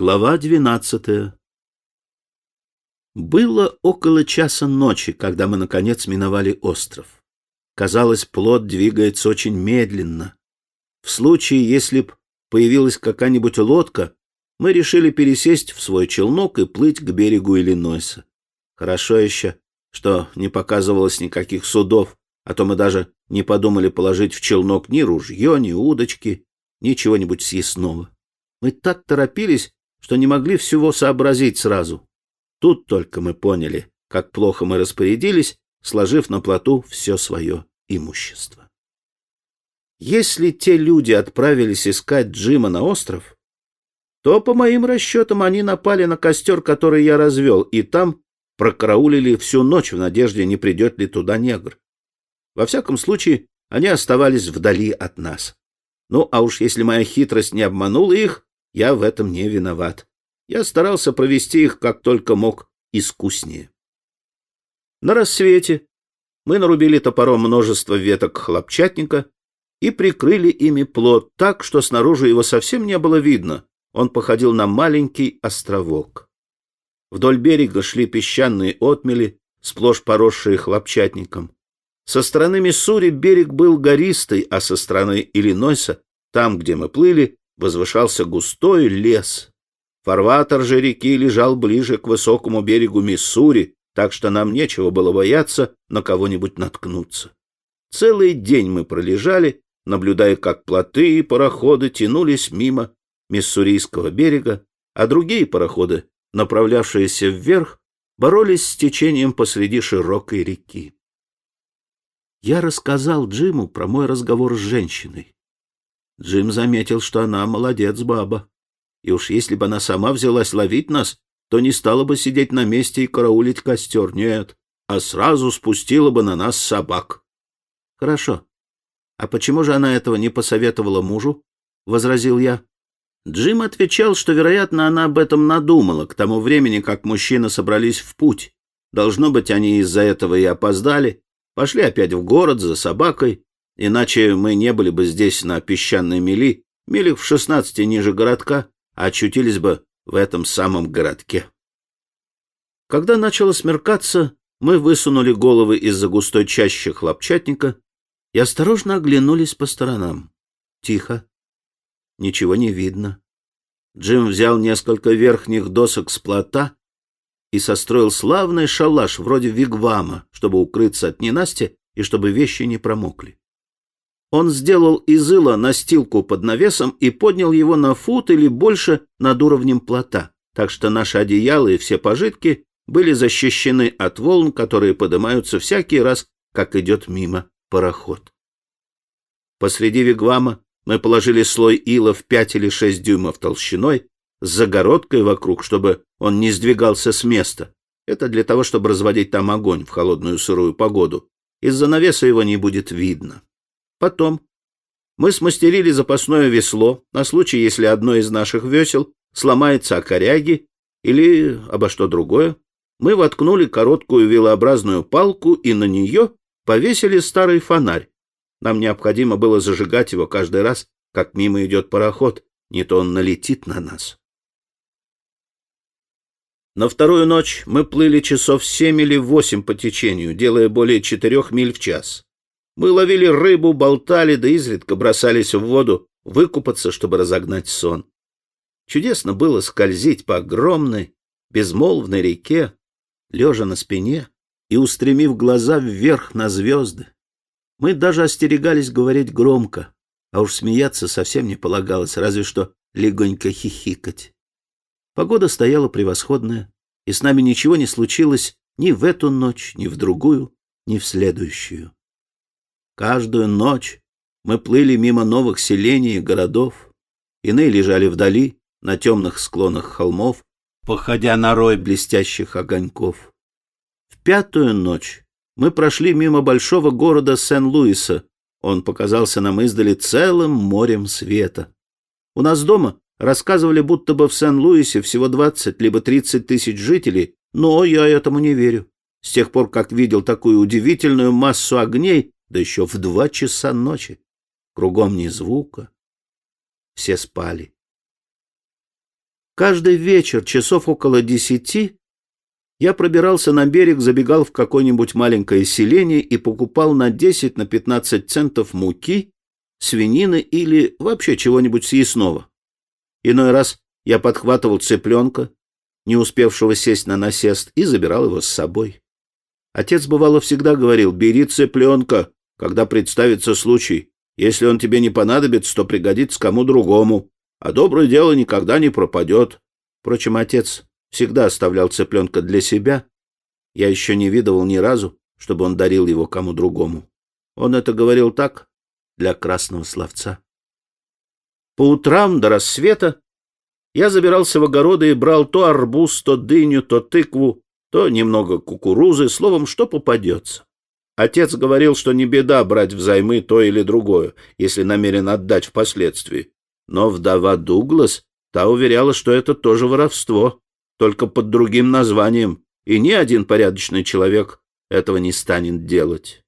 Глава двенадцатая Было около часа ночи, когда мы, наконец, миновали остров. Казалось, плод двигается очень медленно. В случае, если б появилась какая-нибудь лодка, мы решили пересесть в свой челнок и плыть к берегу Иллинойса. Хорошо еще, что не показывалось никаких судов, а то мы даже не подумали положить в челнок ни ружье, ни удочки, ни чего-нибудь съестного. Мы так торопились, что не могли всего сообразить сразу. Тут только мы поняли, как плохо мы распорядились, сложив на плоту все свое имущество. Если те люди отправились искать Джима на остров, то, по моим расчетам, они напали на костер, который я развел, и там прокараулили всю ночь в надежде, не придет ли туда негр. Во всяком случае, они оставались вдали от нас. Ну, а уж если моя хитрость не обманула их, я в этом не виноват. Я старался провести их как только мог искуснее. На рассвете мы нарубили топором множество веток хлопчатника и прикрыли ими плод так, что снаружи его совсем не было видно. Он походил на маленький островок. Вдоль берега шли песчаные отмели, сплошь поросшие хлопчатником. Со стороны Миссури берег был гористый, а со стороны Иллинойса, там, где мы плыли, возвышался густой лес. Фарватер же реки лежал ближе к высокому берегу Миссури, так что нам нечего было бояться на кого-нибудь наткнуться. Целый день мы пролежали, наблюдая, как плоты и пароходы тянулись мимо Миссурийского берега, а другие пароходы, направлявшиеся вверх, боролись с течением посреди широкой реки. Я рассказал Джиму про мой разговор с женщиной. Джим заметил, что она молодец баба. И уж если бы она сама взялась ловить нас, то не стала бы сидеть на месте и караулить костер, нет, а сразу спустила бы на нас собак. — Хорошо. А почему же она этого не посоветовала мужу? — возразил я. Джим отвечал, что, вероятно, она об этом надумала к тому времени, как мужчины собрались в путь. Должно быть, они из-за этого и опоздали, пошли опять в город за собакой, Иначе мы не были бы здесь на песчаной мели, милях в шестнадцати ниже городка, а очутились бы в этом самом городке. Когда начало смеркаться, мы высунули головы из-за густой чащи хлопчатника и осторожно оглянулись по сторонам. Тихо. Ничего не видно. Джим взял несколько верхних досок с плота и состроил славный шалаш вроде вигвама, чтобы укрыться от ненасти и чтобы вещи не промокли. Он сделал из ила настилку под навесом и поднял его на фут или больше над уровнем плота, так что наши одеяла и все пожитки были защищены от волн, которые поднимаются всякий раз, как идет мимо пароход. Посреди вигвама мы положили слой ила в пять или шесть дюймов толщиной с загородкой вокруг, чтобы он не сдвигался с места. Это для того, чтобы разводить там огонь в холодную сырую погоду. Из-за навеса его не будет видно. Потом мы смастерили запасное весло на случай, если одно из наших весел сломается о коряги или обо что другое. Мы воткнули короткую вилообразную палку и на нее повесили старый фонарь. Нам необходимо было зажигать его каждый раз, как мимо идет пароход, не то он налетит на нас. На вторую ночь мы плыли часов семь или восемь по течению, делая более четырех миль в час. Мы ловили рыбу, болтали, да изредка бросались в воду, выкупаться, чтобы разогнать сон. Чудесно было скользить по огромной, безмолвной реке, лежа на спине и устремив глаза вверх на звезды. Мы даже остерегались говорить громко, а уж смеяться совсем не полагалось, разве что легонько хихикать. Погода стояла превосходная, и с нами ничего не случилось ни в эту ночь, ни в другую, ни в следующую. Каждую ночь мы плыли мимо новых селений и городов. Иные лежали вдали, на темных склонах холмов, походя на рой блестящих огоньков. В пятую ночь мы прошли мимо большого города Сен-Луиса. Он показался нам издали целым морем света. У нас дома рассказывали, будто бы в Сен-Луисе всего двадцать либо тридцать тысяч жителей, но я этому не верю. С тех пор, как видел такую удивительную массу огней, да еще в два часа ночи. Кругом ни звука. Все спали. Каждый вечер, часов около десяти, я пробирался на берег, забегал в какое-нибудь маленькое селение и покупал на 10 на 15 центов муки, свинины или вообще чего-нибудь съестного. Иной раз я подхватывал цыпленка, не успевшего сесть на насест, и забирал его с собой. Отец, бывало, всегда говорил, бери цыпленка, когда представится случай. Если он тебе не понадобится, то пригодится кому другому, а доброе дело никогда не пропадет. Впрочем, отец всегда оставлял цыпленка для себя. Я еще не видывал ни разу, чтобы он дарил его кому другому. Он это говорил так, для красного словца. По утрам до рассвета я забирался в огороды и брал то арбуз, то дыню, то тыкву, то немного кукурузы, словом, что попадется. Отец говорил, что не беда брать взаймы то или другое, если намерен отдать впоследствии. Но вдова Дуглас, та уверяла, что это тоже воровство, только под другим названием, и ни один порядочный человек этого не станет делать.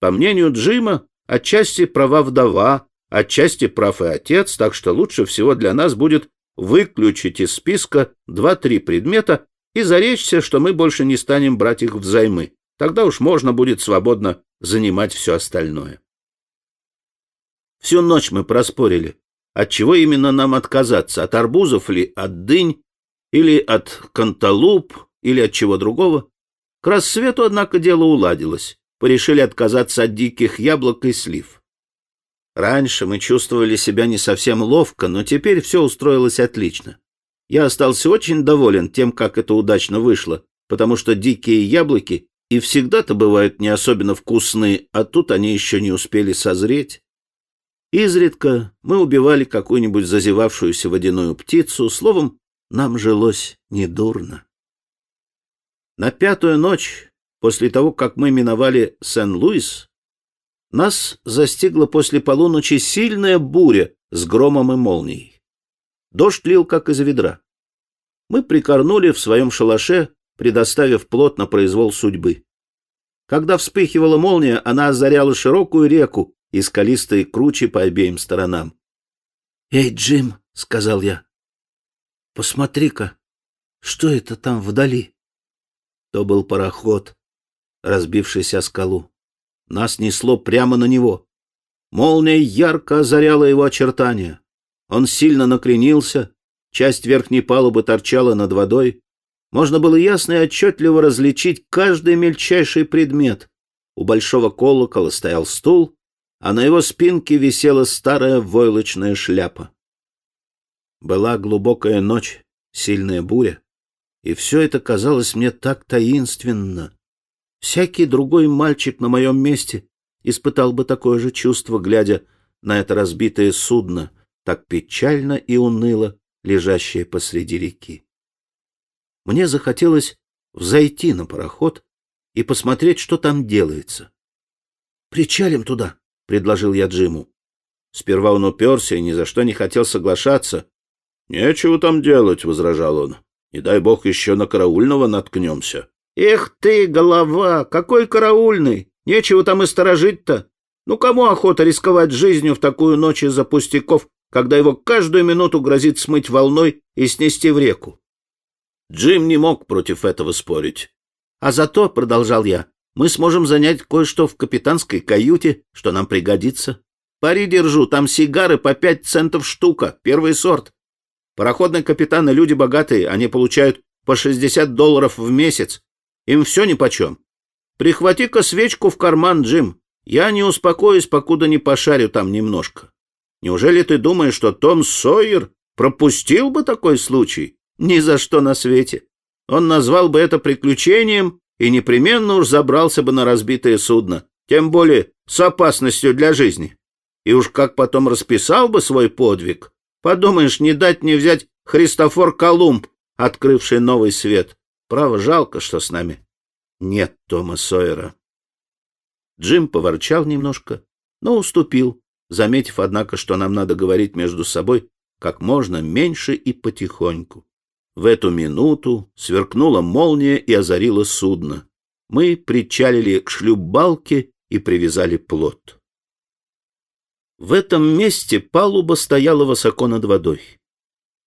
По мнению Джима, отчасти права вдова, отчасти прав и отец, так что лучше всего для нас будет выключить из списка два-три предмета и заречься, что мы больше не станем брать их взаймы. Тогда уж можно будет свободно занимать все остальное. Всю ночь мы проспорили, от чего именно нам отказаться, от арбузов ли, от дынь, или от канталуп, или от чего другого. К рассвету, однако, дело уладилось. Порешили отказаться от диких яблок и слив. Раньше мы чувствовали себя не совсем ловко, но теперь все устроилось отлично. Я остался очень доволен тем, как это удачно вышло, потому что дикие яблоки и всегда-то бывают не особенно вкусные, а тут они еще не успели созреть. Изредка мы убивали какую-нибудь зазевавшуюся водяную птицу, словом, нам жилось недурно. На пятую ночь, после того, как мы миновали Сен-Луис, нас застигла после полуночи сильная буря с громом и молнией. Дождь лил, как из ведра. Мы прикорнули в своем шалаше, предоставив плот на произвол судьбы. Когда вспыхивала молния, она озаряла широкую реку и скалистые кручи по обеим сторонам. — Эй, Джим, — сказал я, — посмотри-ка, что это там вдали? То был пароход, разбившийся о скалу. Нас несло прямо на него. Молния ярко озаряла его очертания. Он сильно накренился, часть верхней палубы торчала над водой. Можно было ясно и отчетливо различить каждый мельчайший предмет. У большого колокола стоял стул, а на его спинке висела старая войлочная шляпа. Была глубокая ночь, сильная буря, и все это казалось мне так таинственно, Всякий другой мальчик на моем месте испытал бы такое же чувство, глядя на это разбитое судно, так печально и уныло лежащее посреди реки. Мне захотелось взойти на пароход и посмотреть, что там делается. «Причалим туда», — предложил я Джиму. Сперва он уперся и ни за что не хотел соглашаться. «Нечего там делать», — возражал он. «Не дай бог еще на караульного наткнемся». Эх ты, голова, какой караульный! Нечего там и сторожить-то. Ну, кому охота рисковать жизнью в такую ночь из-за пустяков, когда его каждую минуту грозит смыть волной и снести в реку? Джим не мог против этого спорить. А зато, — продолжал я, — мы сможем занять кое-что в капитанской каюте, что нам пригодится. Пари держу, там сигары по пять центов штука, первый сорт. Пароходные капитаны — люди богатые, они получают по шестьдесят долларов в месяц, им все нипочем. Прихвати-ка свечку в карман, Джим. Я не успокоюсь, покуда не пошарю там немножко. Неужели ты думаешь, что Том Сойер пропустил бы такой случай? Ни за что на свете. Он назвал бы это приключением и непременно уж забрался бы на разбитое судно, тем более с опасностью для жизни. И уж как потом расписал бы свой подвиг. Подумаешь, не дать не взять Христофор Колумб, открывший новый свет. Право, жалко, что с нами нет Тома Сойера. Джим поворчал немножко, но уступил, заметив, однако, что нам надо говорить между собой как можно меньше и потихоньку. В эту минуту сверкнула молния и озарила судно. Мы причалили к шлюпбалке и привязали плот. В этом месте палуба стояла высоко над водой.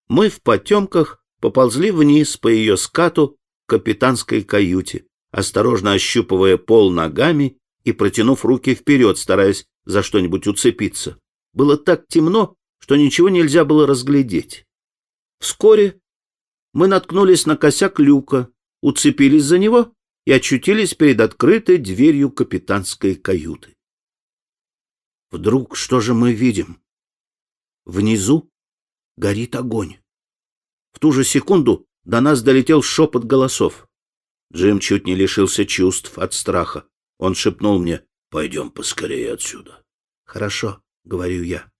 Мы в потемках поползли вниз по ее скату к капитанской каюте, осторожно ощупывая пол ногами и протянув руки вперед, стараясь за что-нибудь уцепиться. Было так темно, что ничего нельзя было разглядеть. Вскоре мы наткнулись на косяк люка, уцепились за него и очутились перед открытой дверью капитанской каюты. Вдруг что же мы видим? Внизу горит огонь. В ту же секунду до нас долетел шепот голосов. Джим чуть не лишился чувств от страха. Он шепнул мне, «Пойдем поскорее отсюда». «Хорошо», — говорю я.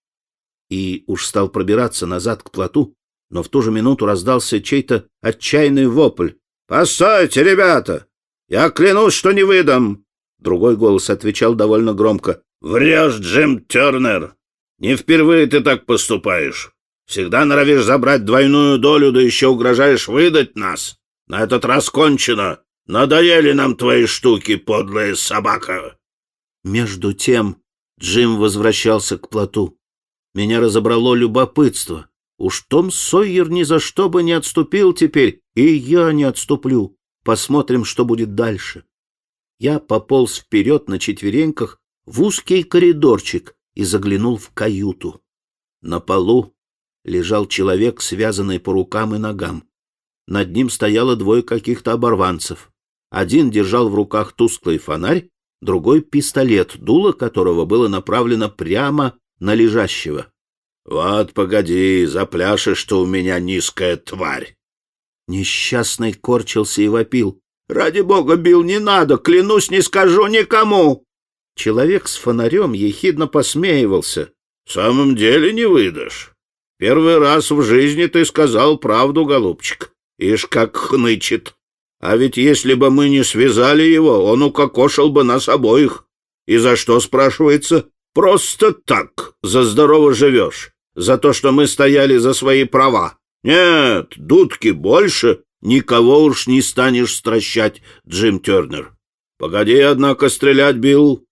И уж стал пробираться назад к плоту, но в ту же минуту раздался чей-то отчаянный вопль. «Постойте, ребята! Я клянусь, что не выдам!» Другой голос отвечал довольно громко. «Врешь, Джим Тернер! Не впервые ты так поступаешь. Всегда норовишь забрать двойную долю, да еще угрожаешь выдать нас. На этот раз кончено. Надоели нам твои штуки, подлая собака!» Между тем Джим возвращался к плоту. Меня разобрало любопытство. Уж Том Сойер ни за что бы не отступил теперь, и я не отступлю. Посмотрим, что будет дальше. Я пополз вперед на четвереньках в узкий коридорчик и заглянул в каюту. На полу лежал человек, связанный по рукам и ногам. Над ним стояло двое каких-то оборванцев. Один держал в руках тусклый фонарь, другой — пистолет, дуло которого было направлено прямо на лежащего. Вот погоди, запляшешь, что у меня низкая тварь. Несчастный корчился и вопил. Ради бога, Бил, не надо, клянусь, не скажу никому. Человек с фонарем ехидно посмеивался. В самом деле не выдашь. Первый раз в жизни ты сказал правду, голубчик. Ишь, как хнычет. А ведь если бы мы не связали его, он укокошил бы нас обоих. И за что, спрашивается? Просто так, за здорово живешь, за то, что мы стояли за свои права. Нет, дудки больше, никого уж не станешь стращать, Джим Тернер. Погоди, однако, стрелять, Билл.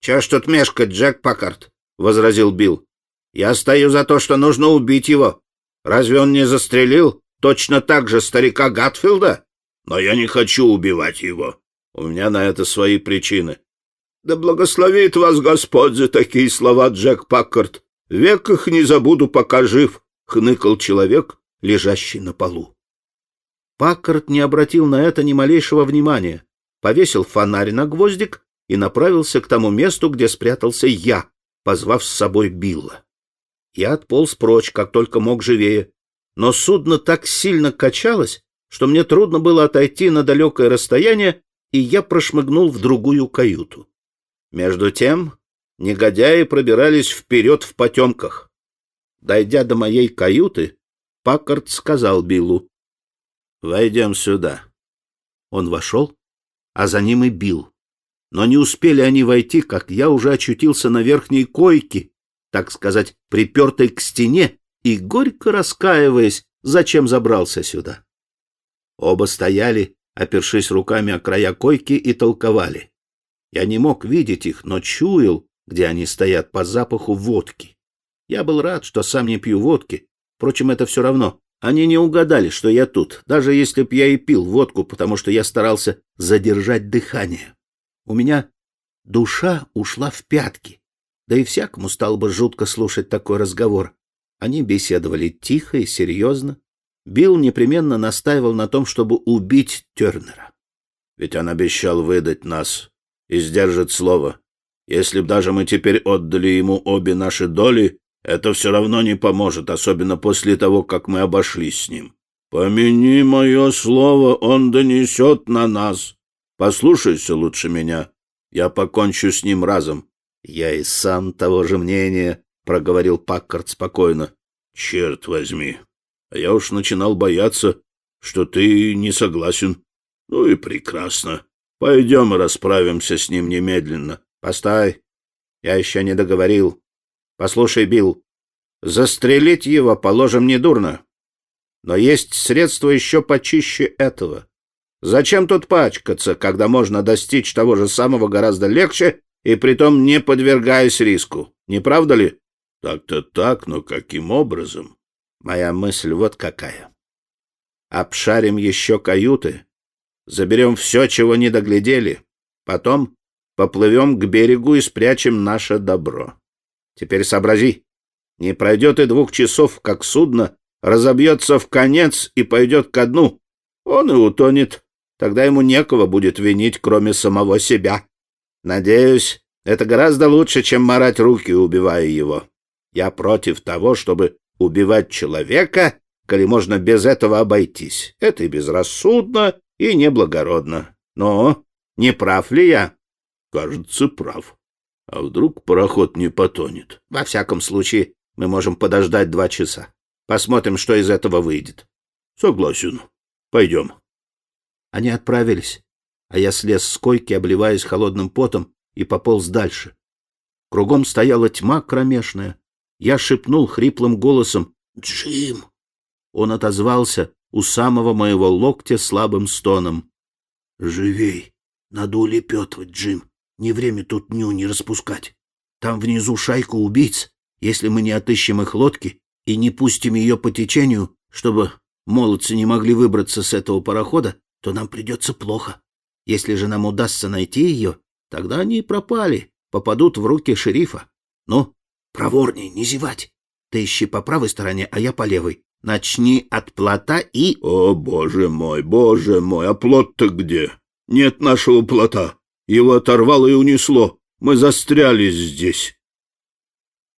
Чего ж тут мешкать, Джек Паккарт? — возразил Билл. Я стою за то, что нужно убить его. Разве он не застрелил точно так же старика Гатфилда? Но я не хочу убивать его. У меня на это свои причины. Да благословит вас Господь за такие слова, Джек Паккарт. Век их не забуду, пока жив, — хныкал человек, лежащий на полу. Паккарт не обратил на это ни малейшего внимания, повесил фонарь на гвоздик и направился к тому месту, где спрятался я, позвав с собой Билла. Я отполз прочь, как только мог живее, но судно так сильно качалось, что мне трудно было отойти на далекое расстояние, и я прошмыгнул в другую каюту. Между тем негодяи пробирались вперед в потемках. Дойдя до моей каюты, Паккарт сказал Биллу, «Войдем сюда». Он вошел, а за ним и Билл. Но не успели они войти, как я уже очутился на верхней койке, так сказать, припертой к стене, и горько раскаиваясь, зачем забрался сюда. Оба стояли, опершись руками о края койки, и толковали. Я не мог видеть их, но чуял, где они стоят по запаху водки. Я был рад, что сам не пью водки. Впрочем, это все равно. Они не угадали, что я тут, даже если б я и пил водку, потому что я старался задержать дыхание. У меня душа ушла в пятки. Да и всякому стало бы жутко слушать такой разговор. Они беседовали тихо и серьезно. Билл непременно настаивал на том, чтобы убить Тернера. Ведь он обещал выдать нас и сдержит слово. Если б даже мы теперь отдали ему обе наши доли, это все равно не поможет, особенно после того, как мы обошлись с ним. Помяни мое слово, он донесет на нас. Послушайся лучше меня. Я покончу с ним разом. Я и сам того же мнения, — проговорил Паккарт спокойно. Черт возьми. А я уж начинал бояться, что ты не согласен. Ну и прекрасно. Пойдем и расправимся с ним немедленно. Постой. Я еще не договорил. Послушай, Билл, застрелить его положим недурно. Но есть средства еще почище этого. Зачем тут пачкаться, когда можно достичь того же самого гораздо легче и притом не подвергаясь риску? Не правда ли? Так-то так, но каким образом? Моя мысль вот какая. обшарим еще каюты, заберем все, чего не доглядели, потом поплывем к берегу и спрячем наше добро. Теперь сообрази, не пройдет и двух часов, как судно разобьется в конец и пойдет ко дну. Он и утонет. Тогда ему некого будет винить, кроме самого себя. Надеюсь, это гораздо лучше, чем марать руки, убивая его. Я против того, чтобы убивать человека, коли можно без этого обойтись. Это и безрассудно, и неблагородно. Но не прав ли я? Кажется, прав. А вдруг пароход не потонет? Во всяком случае, мы можем подождать два часа. Посмотрим, что из этого выйдет. Согласен. Пойдем. Они отправились, а я слез с койки, обливаясь холодным потом, и пополз дальше. Кругом стояла тьма кромешная. Я шепнул хриплым голосом «Джим!». Он отозвался у самого моего локтя слабым стоном. «Живей! Надо улепетывать, Джим. Не время тут ню не распускать. Там внизу шайка убийц. Если мы не отыщем их лодки и не пустим ее по течению, чтобы молодцы не могли выбраться с этого парохода, то нам придется плохо. Если же нам удастся найти ее, тогда они и пропали, попадут в руки шерифа. Ну, проворней, не зевать. Ты ищи по правой стороне, а я по левой. Начни от плота и... О, боже мой, боже мой, а плот-то где? Нет нашего плота. Его оторвало и унесло. Мы застряли здесь.